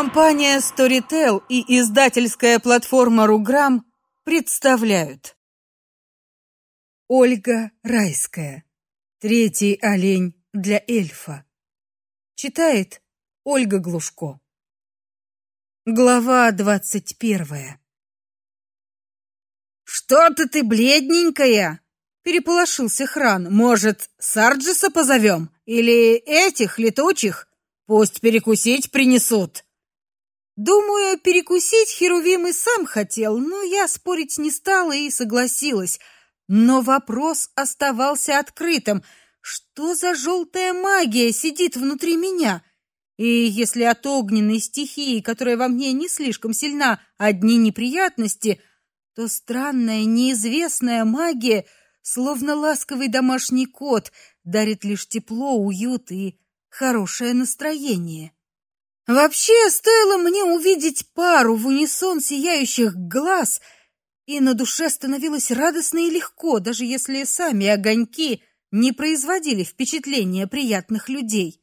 Компания Storytel и издательская платформа Руграм представляют Ольга Райская. Третий олень для эльфа. Читает Ольга Глушко. Глава двадцать первая. Что-то ты бледненькая, переполошился Хран. Может, Сарджиса позовем или этих летучих? Пусть перекусить принесут. Думаю, перекусить Херувим и сам хотел, но я спорить не стала и согласилась. Но вопрос оставался открытым. Что за желтая магия сидит внутри меня? И если от огненной стихии, которая во мне не слишком сильна, одни неприятности, то странная неизвестная магия, словно ласковый домашний кот, дарит лишь тепло, уют и хорошее настроение. Вообще, стоило мне увидеть пару в унисон сияющих глаз, и на душе становилось радостно и легко, даже если сами огоньки не производили впечатления приятных людей.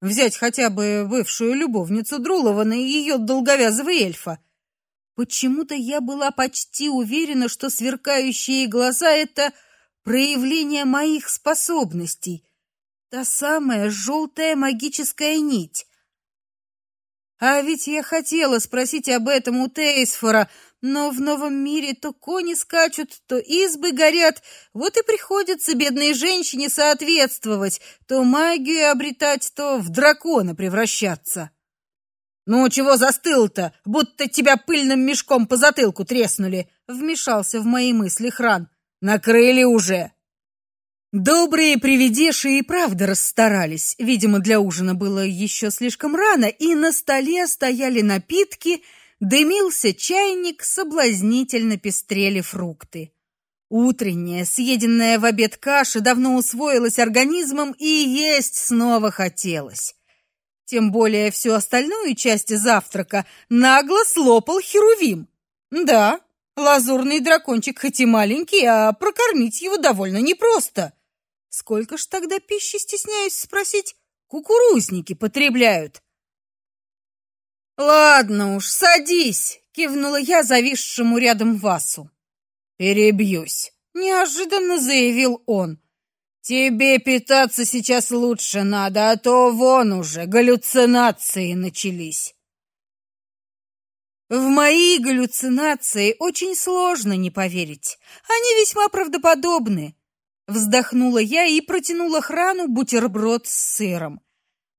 Взять хотя бы бывшую любовницу Друлована и ее долговязого эльфа. Почему-то я была почти уверена, что сверкающие глаза это проявление моих способностей. Та самая желтая магическая нить. А ведь я хотела спросить об этом у Тейсфора, но в новом мире то кони скачут, то избы горят, вот и приходится бедной женщине соответствовать, то магию обретать, то в дракона превращаться. Ну чего застыл-то, будто тебя пыльным мешком по затылку треснули, вмешался в мои мысли Хран. Накрыли уже. Добрые привидеши и правда расстарались. Видимо, для ужина было еще слишком рано, и на столе стояли напитки, дымился чайник, соблазнительно пестрели фрукты. Утренняя, съеденная в обед каша давно усвоилась организмом, и есть снова хотелось. Тем более всю остальную часть завтрака нагло слопал Херувим. Да, лазурный дракончик хоть и маленький, а прокормить его довольно непросто. Сколько ж тогда пищи, стесняюсь спросить, кукурузники потребляют? Ладно уж, садись, кивнула я зависшему рядом Васу. Перебьюсь, неожиданно заявил он. Тебе питаться сейчас лучше надо, а то вон уже галлюцинации начались. В мои галлюцинации очень сложно не поверить. Они весьма правдоподобны. Вздохнула я и протянула храну бутерброд с сыром.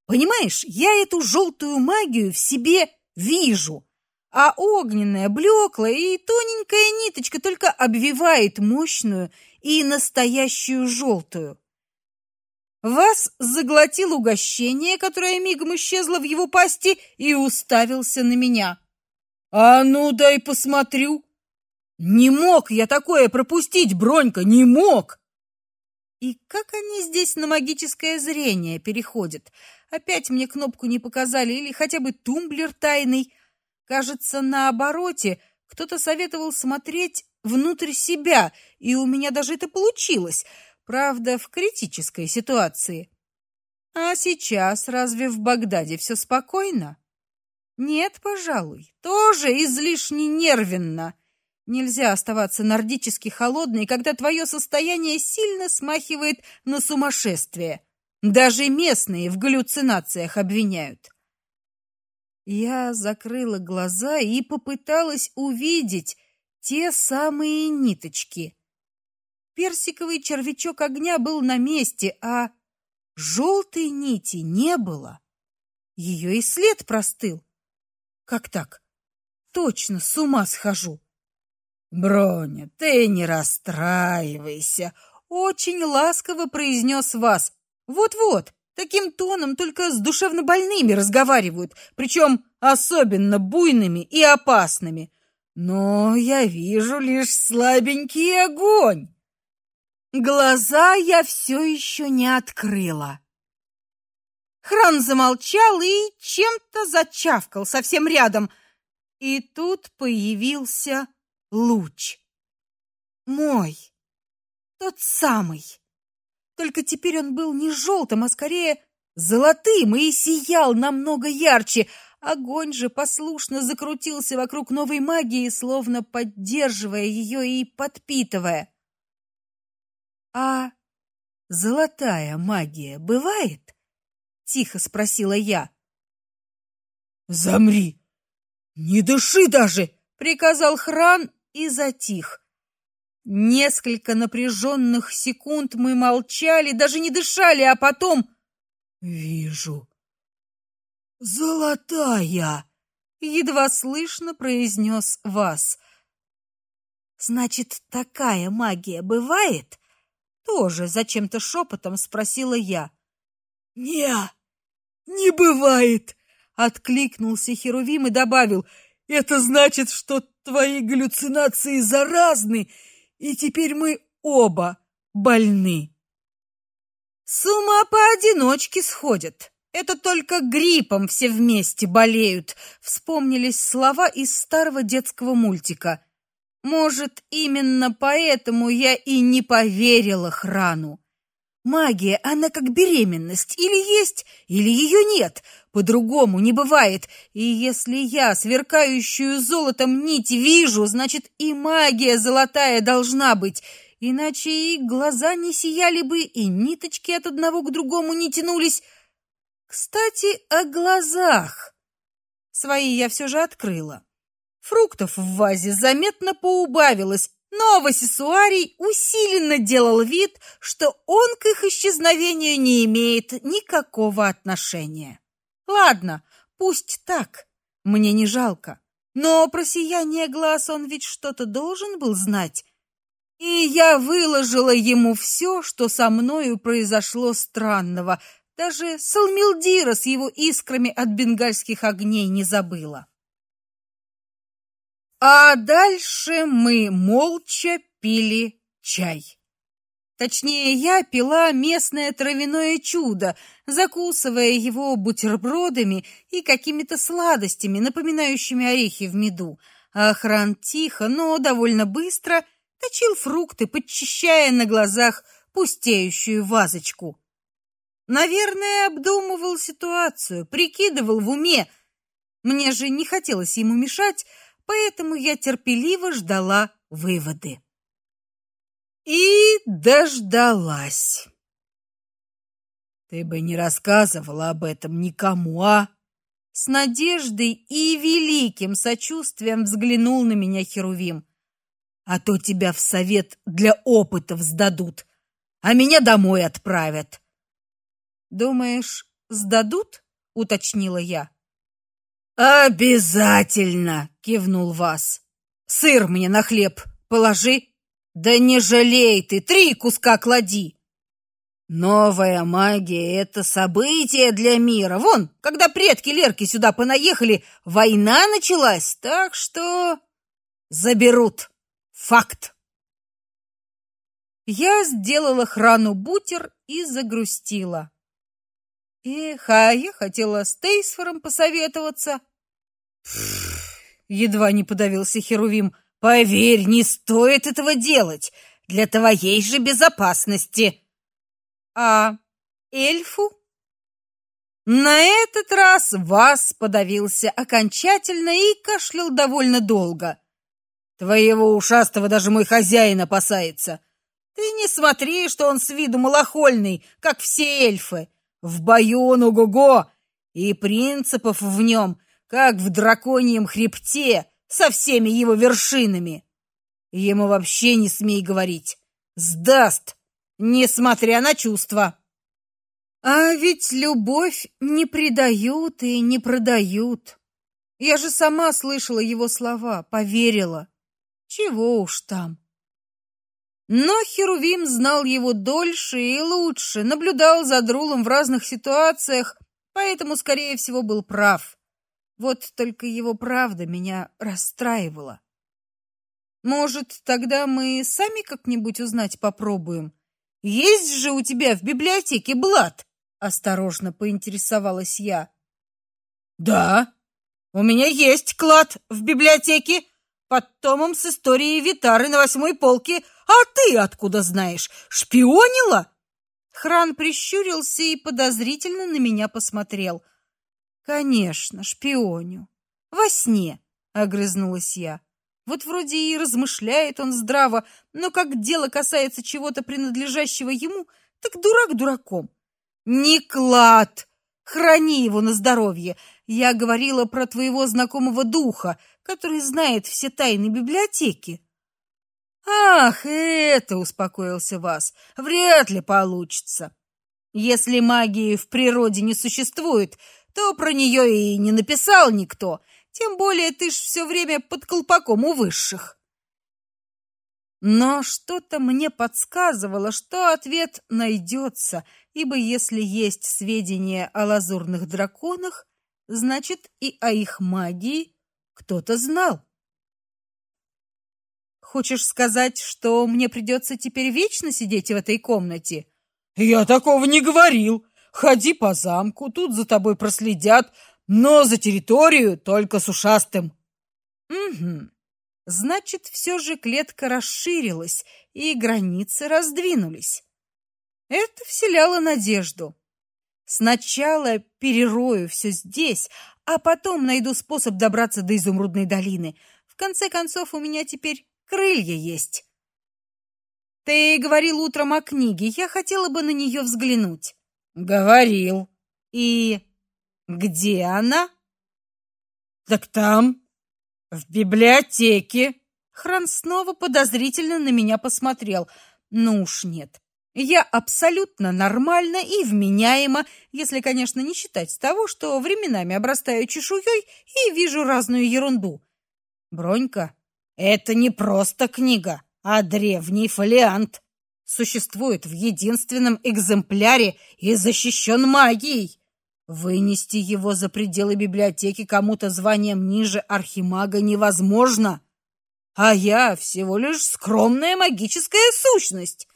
Понимаешь, я эту желтую магию в себе вижу, а огненная, блеклая и тоненькая ниточка только обвивает мощную и настоящую желтую. Вас заглотил угощение, которое мигом исчезло в его пасти, и уставился на меня. А ну дай посмотрю. Не мог я такое пропустить, Бронька, не мог. И как они здесь на магическое зрение переходят? Опять мне кнопку не показали или хотя бы тумблер тайный. Кажется, на обороте кто-то советовал смотреть внутрь себя, и у меня даже это получилось. Правда, в критической ситуации. А сейчас разве в Багдаде все спокойно? Нет, пожалуй, тоже излишне нервенно. Нельзя оставаться нордически холодной, когда твое состояние сильно смахивает на сумасшествие. Даже местные в галлюцинациях обвиняют. Я закрыла глаза и попыталась увидеть те самые ниточки. Персиковый червячок огня был на месте, а желтой нити не было. Ее и след простыл. Как так? Точно с ума схожу. Броня, ты не расстраивайся, очень ласково произнес вас. Вот-вот, таким тоном только с душевнобольными разговаривают, причем особенно буйными и опасными. Но я вижу лишь слабенький огонь. Глаза я все еще не открыла. Хран замолчал и чем-то зачавкал совсем рядом. И тут появился луч. Мой. Тот самый. Только теперь он был не желтым, а скорее золотым и сиял намного ярче, Огонь же послушно закрутился вокруг новой магии, словно поддерживая ее и подпитывая. А золотая магия бывает? тихо спросила я. Замри. Не дыши даже, приказал Хран и затих. Несколько напряженных секунд мы молчали, даже не дышали, а потом вижу «Золотая!» — едва слышно произнес Вас. «Значит, такая магия бывает?» Тоже зачем-то шепотом спросила я. «Не, не бывает!» — откликнулся Херувим и добавил. «Это значит, что твои галлюцинации заразны, и теперь мы оба больны». «С ума поодиночке сходят!» Это только гриппом все вместе болеют, вспомнились слова из старого детского мультика. Может, именно поэтому я и не поверила Храну. Магия, она как беременность, или есть, или ее нет, по-другому не бывает. И если я сверкающую золотом нить вижу, значит и магия золотая должна быть. Иначе и глаза не сияли бы, и ниточки от одного к другому не тянулись. Кстати, о глазах. Свои я все же открыла. Фруктов в вазе заметно поубавилось, но Васисуарий усиленно делал вид, что он к их исчезновению не имеет никакого отношения. Ладно, пусть так, мне не жалко. Но про сияние глаз он ведь что-то должен был знать. И я выложила ему все, что со мною произошло странного, даже Салмилдира с его искрами от бенгальских огней не забыла. А дальше мы молча пили чай. Точнее, я пила местное травяное чудо, закусывая его бутербродами и какими-то сладостями, напоминающими орехи в меду. А охран тихо, но довольно быстро точил фрукты, подчищая на глазах пустеющую вазочку. Наверное, обдумывал ситуацию, прикидывал в уме. Мне же не хотелось ему мешать, поэтому я терпеливо ждала выводы. И дождалась. Ты бы не рассказывала об этом никому, а? С надеждой и великим сочувствием взглянул на меня Херувим. А то тебя в совет для опытов сдадут, а меня домой отправят. Думаешь, сдадут? уточнила я. Обязательно, кивнул Вас. Сыр мне на хлеб положи. Да не жалей ты, три куска клади. Новая магия это событие для мира. Вон, когда предки Лерки сюда понаехали, война началась, так что заберут. Факт. Я сделала храну бутер и загрустила. Эх, а я хотела с Тейсфором посоветоваться. Едва не подавился Херувим. Поверь, не стоит этого делать. Для твоей же безопасности. А эльфу? На этот раз Вас подавился окончательно и кашлял довольно долго. Твоего ушастого даже мой хозяин опасается. Ты не смотри, что он с виду малохольный, как все эльфы. В бою он ого-го, и принципов в нем, как в драконьем хребте, со всеми его вершинами. Ему вообще не смей говорить. Сдаст, несмотря на чувства. А ведь любовь не предают и не продают. Я же сама слышала его слова, поверила. Чего уж там. Но Херувим знал его дольше и лучше, наблюдал за Друлом в разных ситуациях, поэтому, скорее всего, был прав. Вот только его правда меня расстраивала. Может, тогда мы сами как-нибудь узнать попробуем? Есть же у тебя в библиотеке блат? Осторожно поинтересовалась я. Да, у меня есть клад в библиотеке под томом с историей Витары на восьмой полке а ты откуда знаешь? Шпионила? Хран прищурился и подозрительно на меня посмотрел. Конечно, шпионю. Во сне, огрызнулась я. Вот вроде и размышляет он здраво, но как дело касается чего-то принадлежащего ему, так дурак дураком. Не клад. Храни его на здоровье. Я говорила про твоего знакомого духа, который знает все тайны библиотеки. Ах, это успокоился вас. Вряд ли получится. Если магии в природе не существует, то про нее и не написал никто. Тем более ты ж все время под колпаком у высших. Но что-то мне подсказывало, что ответ найдется, ибо если есть сведения о лазурных драконах, значит и о их магии кто-то знал. Хочешь сказать, что мне придется теперь вечно сидеть в этой комнате? Я такого не говорил. Ходи по замку, тут за тобой проследят, но за территорию только с ушастым. Угу. Значит, все же клетка расширилась и границы раздвинулись. Это вселяло надежду. Сначала перерою все здесь, а потом найду способ добраться до изумрудной долины. В конце концов, у меня теперь крылья есть. Ты говорил утром о книге. Я хотела бы на нее взглянуть. Говорил. И где она? Так там, в библиотеке. Хран снова подозрительно на меня посмотрел. Ну уж нет. Я абсолютно нормально и вменяема, если, конечно, не считать того, что временами обрастаю чешуей и вижу разную ерунду. Бронька, это не просто книга, а древний фолиант. Существует в единственном экземпляре и защищен магией. Вынести его за пределы библиотеки кому-то званием ниже архимага невозможно. А я всего лишь скромная магическая сущность.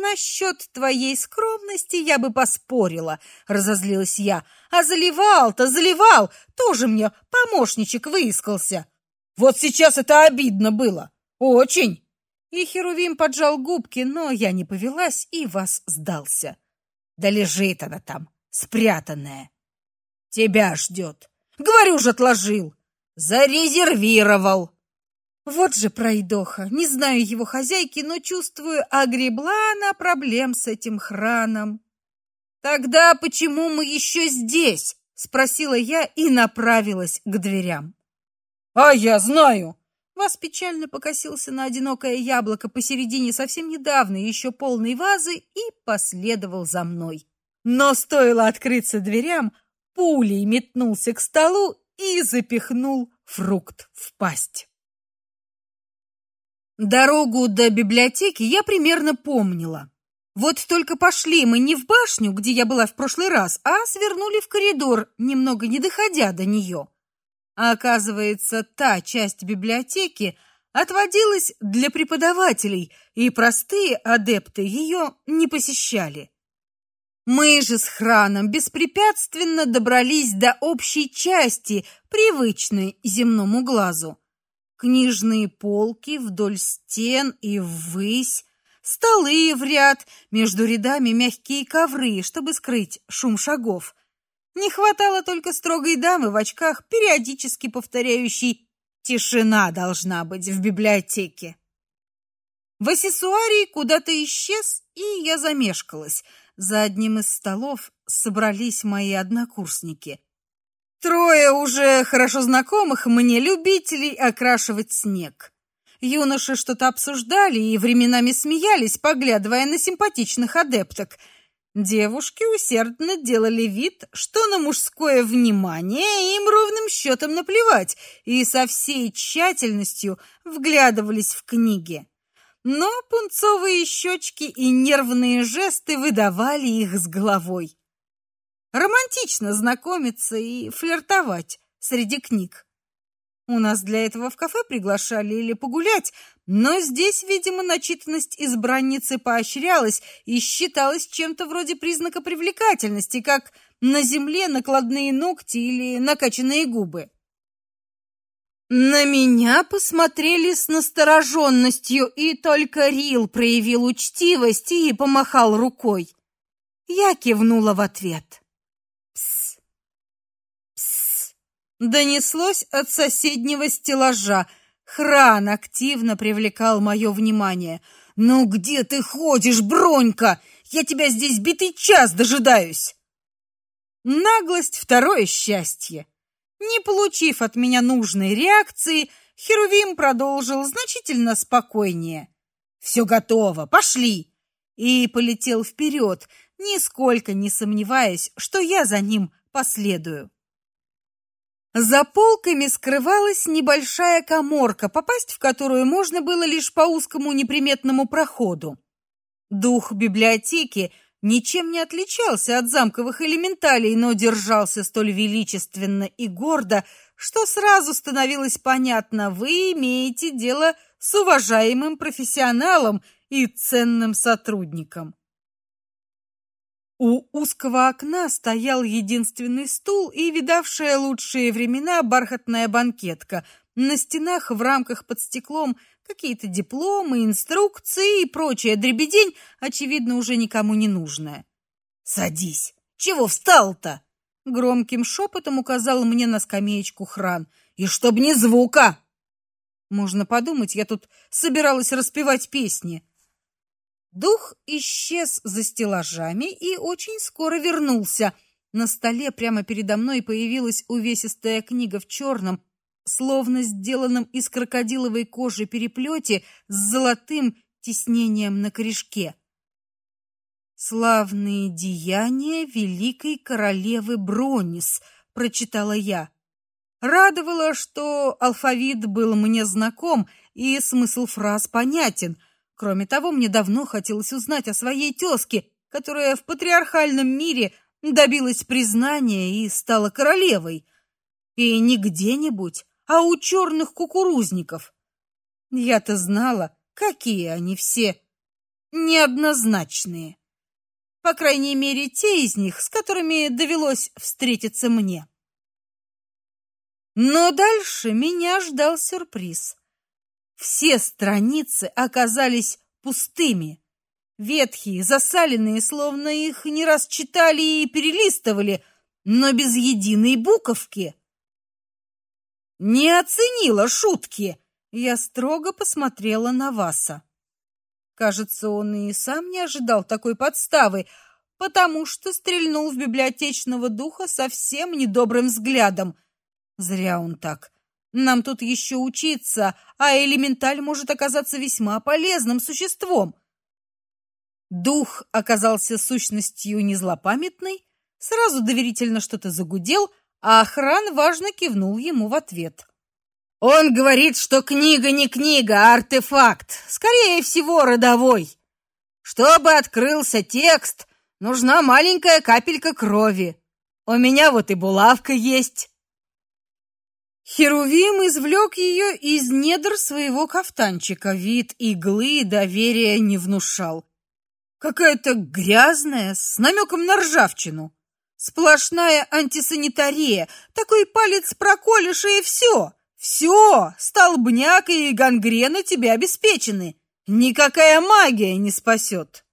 Насчет твоей скромности я бы поспорила, разозлилась я. А заливал-то заливал, тоже мне помощничек выискался. Вот сейчас это обидно было. Очень. И Херувим поджал губки, но я не повелась и вас сдался. Да лежит она там, спрятанная. Тебя ждет. Говорю же, отложил. Зарезервировал. Вот же пройдоха. Не знаю его хозяйки, но чувствую, огребла она проблем с этим храном. Тогда почему мы еще здесь? спросила я и направилась к дверям. А я знаю. Вас печально покосился на одинокое яблоко посередине совсем недавно еще полной вазы и последовал за мной. Но стоило открыться дверям, пулей метнулся к столу и запихнул фрукт в пасть. Дорогу до библиотеки я примерно помнила. Вот только пошли мы не в башню, где я была в прошлый раз, а свернули в коридор, немного не доходя до нее. А оказывается, та часть библиотеки отводилась для преподавателей, и простые адепты ее не посещали. Мы же с Храном беспрепятственно добрались до общей части, привычной земному глазу. Книжные полки вдоль стен и ввысь, столы в ряд, между рядами мягкие ковры, чтобы скрыть шум шагов. Не хватало только строгой дамы в очках, периодически повторяющей «Тишина должна быть в библиотеке». Васисуарий куда-то исчез, и я замешкалась. За одним из столов собрались мои однокурсники. Трое уже хорошо знакомых мне любителей окрашивать снег. Юноши что-то обсуждали и временами смеялись, поглядывая на симпатичных адепток – Девушки усердно делали вид, что на мужское внимание им ровным счетом наплевать, и со всей тщательностью вглядывались в книги. Но пунцовые щечки и нервные жесты выдавали их с головой. Романтично знакомиться и флиртовать среди книг. У нас для этого в кафе приглашали или погулять, но здесь, видимо, начитанность избранницы поощрялась и считалась чем-то вроде признака привлекательности, как на земле накладные ногти или накачанные губы. На меня посмотрели с настороженностью, и только Рил проявил учтивость и помахал рукой. Я кивнула в ответ. Донеслось от соседнего стеллажа. Хран активно привлекал мое внимание. «Ну где ты ходишь, Бронька? Я тебя здесь битый час дожидаюсь!» Наглость — второе счастье. Не получив от меня нужной реакции, Херувим продолжил значительно спокойнее. «Все готово, пошли!» И полетел вперед, нисколько не сомневаясь, что я за ним последую. За полками скрывалась небольшая каморка, попасть в которую можно было лишь по узкому неприметному проходу. Дух библиотеки ничем не отличался от замковых элементалей, но держался столь величественно и гордо, что сразу становилось понятно, вы имеете дело с уважаемым профессионалом и ценным сотрудником. У узкого окна стоял единственный стул и видавшая лучшие времена бархатная банкетка. На стенах в рамках под стеклом какие-то дипломы, инструкции и прочая дребедень, очевидно, уже никому не нужная. «Садись! Чего встал-то?» Громким шепотом указал мне на скамеечку Хран. «И чтоб ни звука!» Можно подумать, я тут собиралась распевать песни. Дух исчез за стеллажами и очень скоро вернулся. На столе прямо передо мной появилась увесистая книга в черном, словно сделанном из крокодиловой кожи переплете с золотым тиснением на корешке. Славные деяния великой королевы Бронис, прочитала я. Радовало, что алфавит был мне знаком и смысл фраз понятен. Кроме того, мне давно хотелось узнать о своей тёзке, которая в патриархальном мире добилась признания и стала королевой. И не где-нибудь, а у черных кукурузников. Я-то знала, какие они все неоднозначные. По крайней мере, те из них, с которыми довелось встретиться мне. Но дальше меня ждал сюрприз. Все страницы оказались пустыми. Ветхие, засаленные, словно их не раз читали и перелистывали, но без единой буковки. Не оценила шутки. Я строго посмотрела на Васа. Кажется, он и сам не ожидал такой подставы, потому что стрельнул в библиотечного духа совсем недобрым взглядом. Зря он так. Нам тут еще учиться, а элементаль может оказаться весьма полезным существом. Дух оказался сущностью незлопамятной, сразу доверительно что-то загудел, а охран важно кивнул ему в ответ. Он говорит, что книга не книга, а артефакт, скорее всего, родовой. Чтобы открылся текст, нужна маленькая капелька крови. У меня вот и булавка есть. Херувим извлек ее из недр своего кафтанчика. Вид иглы доверия не внушал. Какая-то грязная, с намеком на ржавчину. Сплошная антисанитария. Такой палец проколешь и все. Все, столбняк и гангрена тебе обеспечены. Никакая магия не спасет.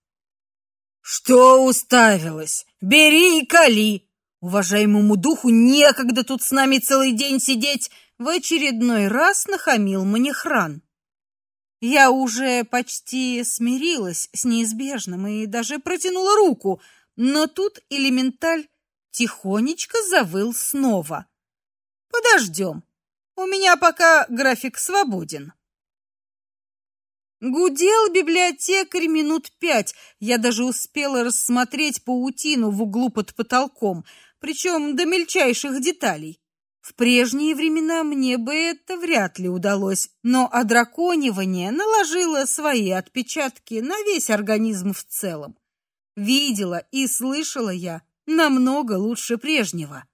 Что уставилась? Бери и кали. Уважаемому духу некогда тут с нами целый день сидеть, в очередной раз нахамил мне хран. Я уже почти смирилась с неизбежным и даже протянула руку, но тут элементаль тихонечко завыл снова. Подождем. У меня пока график свободен. Гудел библиотекарь минут пять. Я даже успела рассмотреть паутину в углу под потолком причем до мельчайших деталей. В прежние времена мне бы это вряд ли удалось, но одраконивание наложило свои отпечатки на весь организм в целом. Видела и слышала я намного лучше прежнего.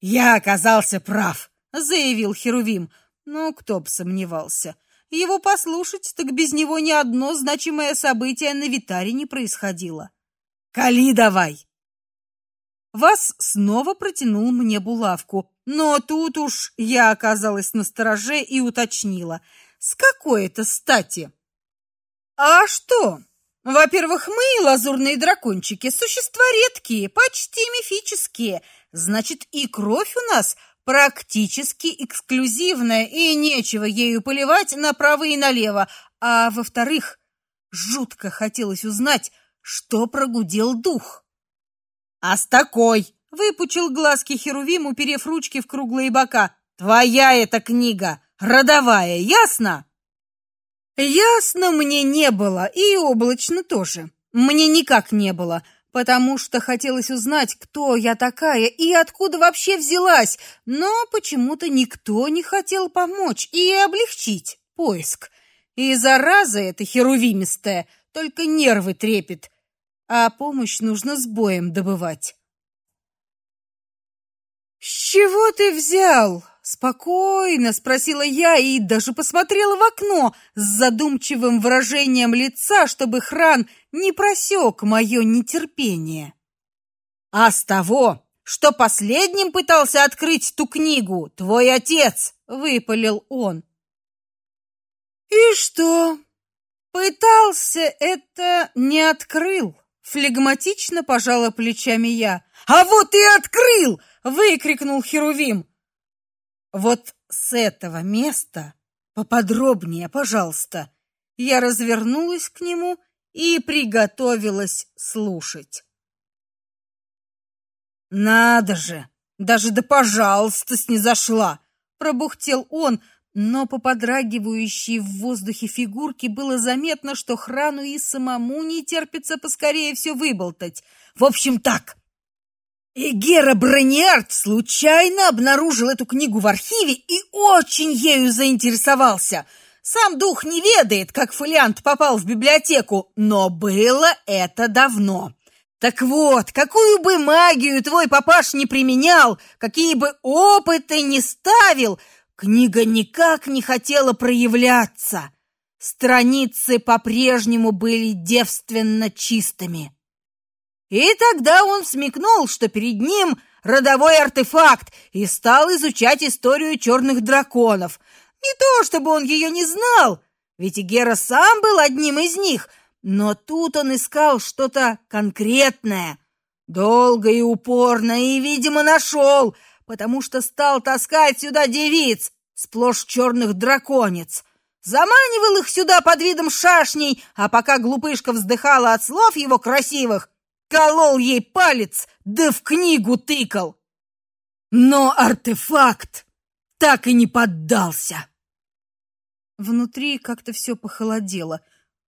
Я оказался прав, заявил Херувим. Но кто б сомневался. Его послушать, так без него ни одно значимое событие на Витаре не происходило. Кали давай. Вас снова протянул мне булавку, но тут уж я оказалась на стороже и уточнила: "С какой это стати?" "А что? Во-первых, мы, лазурные дракончики, существа редкие, почти мифические. Значит, и кровь у нас практически эксклюзивная, и нечего ею поливать направо и налево. А во-вторых, жутко хотелось узнать, что прогудел дух. А с такой выпучил глазки Херувим, уперев ручки в круглые бока. Твоя эта книга, родовая, ясно? Ясно мне не было, и облачно тоже. Мне никак не было потому что хотелось узнать, кто я такая и откуда вообще взялась, но почему-то никто не хотел помочь и облегчить поиск. И зараза эта херувимистая, только нервы трепет, а помощь нужно с боем добывать. «С чего ты взял?» Спокойно спросила я и даже посмотрела в окно с задумчивым выражением лица, чтобы Хран не просек мое нетерпение. А с того, что последним пытался открыть ту книгу, твой отец, выпалил он. И что? Пытался это не открыл, флегматично пожала плечами я. А вот и открыл, выкрикнул Херувим. Вот с этого места поподробнее, пожалуйста. Я развернулась к нему и приготовилась слушать. Надо же, даже да пожалуйста снизошла, пробухтел он, но по подрагивающей в воздухе фигурке было заметно, что храну и самому не терпится поскорее все выболтать. В общем, так. И Гера Брониард случайно обнаружил эту книгу в архиве и очень ею заинтересовался. Сам дух не ведает, как фолиант попал в библиотеку, но было это давно. Так вот, какую бы магию твой папаш не применял, какие бы опыты не ставил, книга никак не хотела проявляться. Страницы по-прежнему были девственно чистыми. И тогда он смекнул, что перед ним родовой артефакт, и стал изучать историю черных драконов. Не то, чтобы он ее не знал, ведь Гера сам был одним из них, но тут он искал что-то конкретное. Долго и упорно, и, видимо, нашел, потому что стал таскать сюда девиц, сплошь черных драконец. Заманивал их сюда под видом шашней, а пока глупышка вздыхала от слов его красивых, колол ей палец, да в книгу тыкал. Но артефакт так и не поддался. Внутри как-то все похолодело.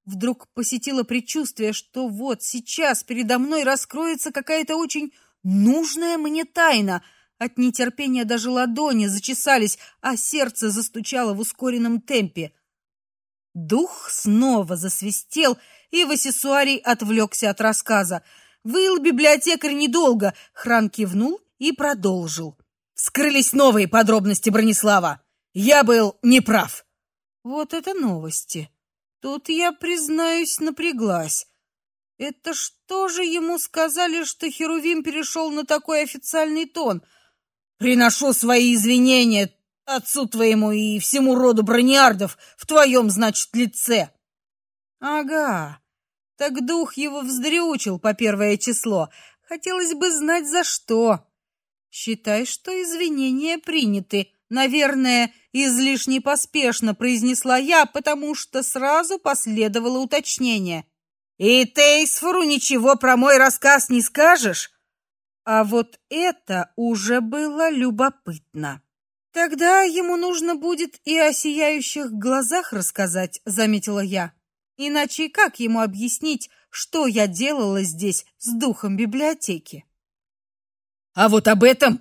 Вдруг посетило предчувствие, что вот сейчас передо мной раскроется какая-то очень нужная мне тайна. От нетерпения даже ладони зачесались, а сердце застучало в ускоренном темпе. Дух снова засвистел, и Васисуарий отвлекся от рассказа. Выл библиотекарь недолго, Хран кивнул и продолжил. Скрылись новые подробности Бронислава. Я был неправ. Вот это новости. Тут я, признаюсь, напряглась. Это что же ему сказали, что Херувим перешел на такой официальный тон? Приношу свои извинения отцу твоему и всему роду брониардов в твоем, значит, лице. Ага. Так дух его вздрючил по первое число. Хотелось бы знать за что. Считай, что извинения приняты. Наверное, излишне поспешно произнесла я, потому что сразу последовало уточнение. И Тейсфору ничего про мой рассказ не скажешь? А вот это уже было любопытно. Тогда ему нужно будет и о сияющих глазах рассказать, заметила я. Иначе как ему объяснить, что я делала здесь с духом библиотеки? А вот об этом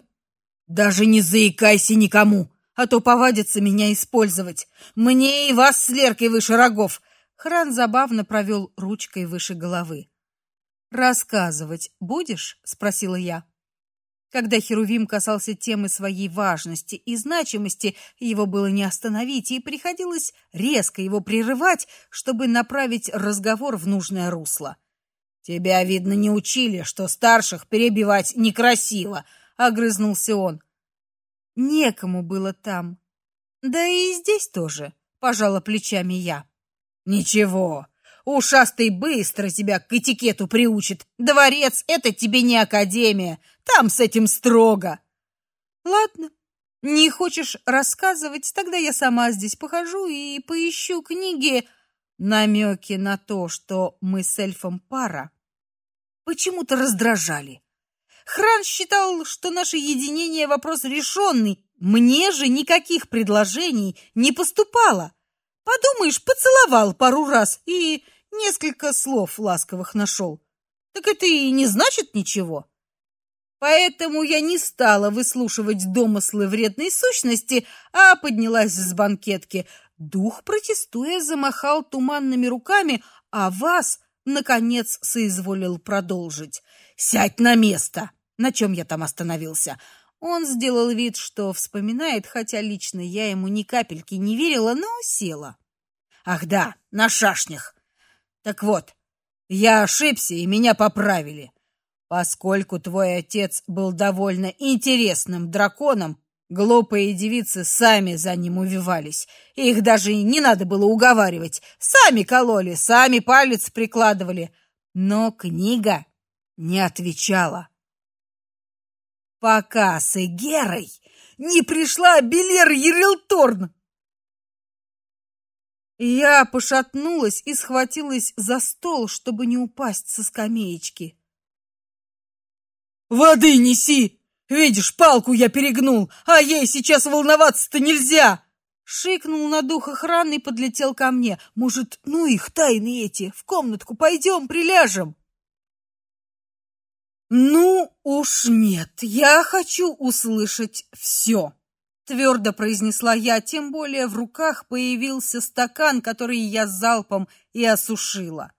даже не заикайся никому, а то повадятся меня использовать. Мне и вас с Леркой выше рогов. Хран забавно провел ручкой выше головы. Рассказывать будешь? спросила я. Когда Херувим касался темы своей важности и значимости, его было не остановить, и приходилось резко его прерывать, чтобы направить разговор в нужное русло. Тебя видно не учили, что старших перебивать некрасиво, огрызнулся он. Некому было там. Да и здесь тоже, пожала плечами я. Ничего, Ушастый быстро тебя к этикету приучит. Дворец — это тебе не академия. Там с этим строго. Ладно, Не хочешь рассказывать, тогда я сама здесь похожу и поищу книги. Намеки на то, что мы с эльфом пара, почему-то раздражали. Хран считал, что наше единение вопрос решенный. Мне же никаких предложений не поступало. Подумаешь, поцеловал пару раз и несколько слов ласковых нашел. Так это и не значит ничего. Поэтому я не стала выслушивать домыслы вредной сущности, а поднялась с банкетки. Дух, протестуя, замахал туманными руками, а вас, наконец, соизволил продолжить. «Сядь на место!» На чем я там остановился? Он сделал вид, что вспоминает, хотя лично я ему ни капельки не верила, но села. Ах да, на шашнях. Так вот, я ошибся, и меня поправили. Поскольку твой отец был довольно интересным драконом, глупые девицы сами за ним увивались. Их даже не надо было уговаривать. Сами кололи, сами палец прикладывали. Но книга не отвечала. Пока с Эгерой не пришла Белер Ерилторн, я пошатнулась и схватилась за стол, чтобы не упасть со скамеечки. Воды неси! Видишь, палку я перегнул, а ей сейчас волноваться-то нельзя. Шикнул на дух охраны и подлетел ко мне. Может, ну их тайны эти, в комнатку пойдем, приляжем. Ну уж нет, я хочу услышать все твердо произнесла я, тем более в руках появился стакан, который я залпом и осушила.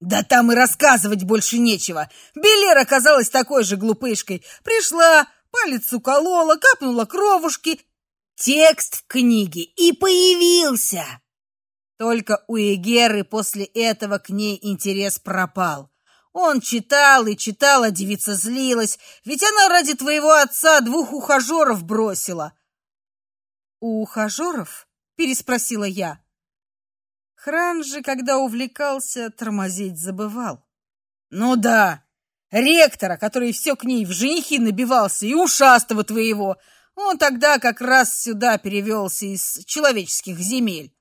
Да там и рассказывать больше нечего. Белер оказалась такой же глупышкой. Пришла, палец уколола, капнула кровушки. Текст в книге и появился. Только у Егеры после этого к ней интерес пропал. Он читал и читал, а девица злилась, ведь она ради твоего отца двух ухажеров бросила. У ухажеров? переспросила я. Хран же, когда увлекался, тормозить забывал. Ну да, ректора, который все к ней в женихи набивался, и ушастого твоего. Он тогда как раз сюда перевелся из человеческих земель.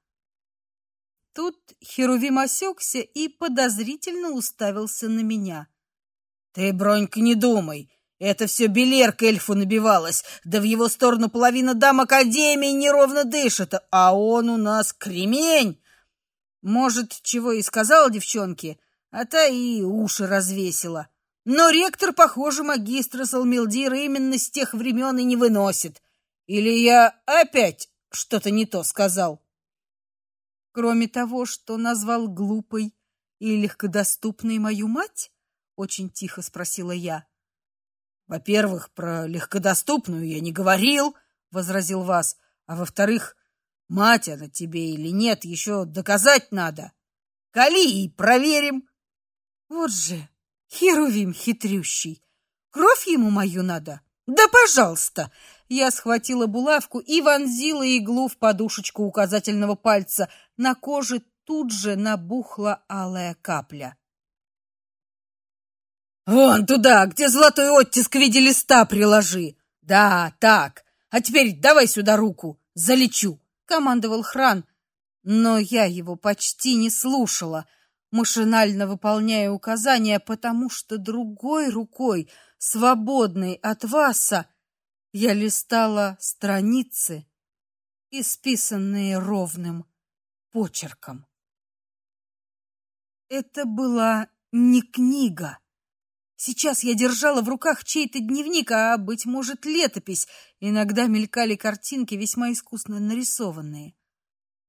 Тут Херувим осекся и подозрительно уставился на меня. Ты, Бронька, не думай. Это все Белер к эльфу набивалась, да в его сторону половина дам Академии неровно дышит, а он у нас кремень. Может, чего и сказала девчонке, а та и уши развесила. Но ректор, похоже, магистра Салмилдира именно с тех времен и не выносит. Или я опять что-то не то сказал? Кроме того, что назвал глупой и легкодоступной мою мать? очень тихо спросила я. Во-первых, про легкодоступную я не говорил, возразил Вас. А во-вторых, мать она тебе или нет, еще доказать надо. Кали и проверим. Вот же Херувим хитрющий. Кровь ему мою надо. Да, пожалуйста. Я схватила булавку и вонзила иглу в подушечку указательного пальца. На коже тут же набухла алая капля. Вон туда, где золотой оттиск в виде листа приложи. Да, так. А теперь давай сюда руку, залечу, командовал Хран. Но я его почти не слушала, машинально выполняя указания, потому что другой рукой, свободной от Васа, я листала страницы, исписанные ровным почерком. Это была не книга. Сейчас я держала в руках чей-то дневник, а быть может, летопись. Иногда мелькали картинки весьма искусно нарисованные.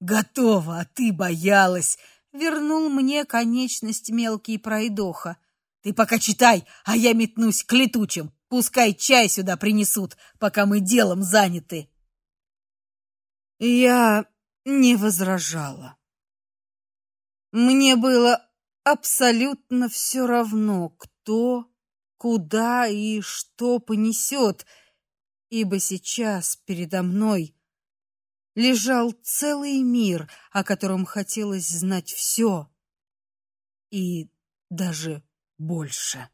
Готово, а ты боялась, вернул мне конечность мелкий пройдоха. Ты пока читай, а я метнусь к летучим. Пускай чай сюда принесут, пока мы делом заняты. Я не возражала. Мне было абсолютно все равно, кто, куда и что понесет, ибо сейчас передо мной лежал целый мир, о котором хотелось знать все и даже больше.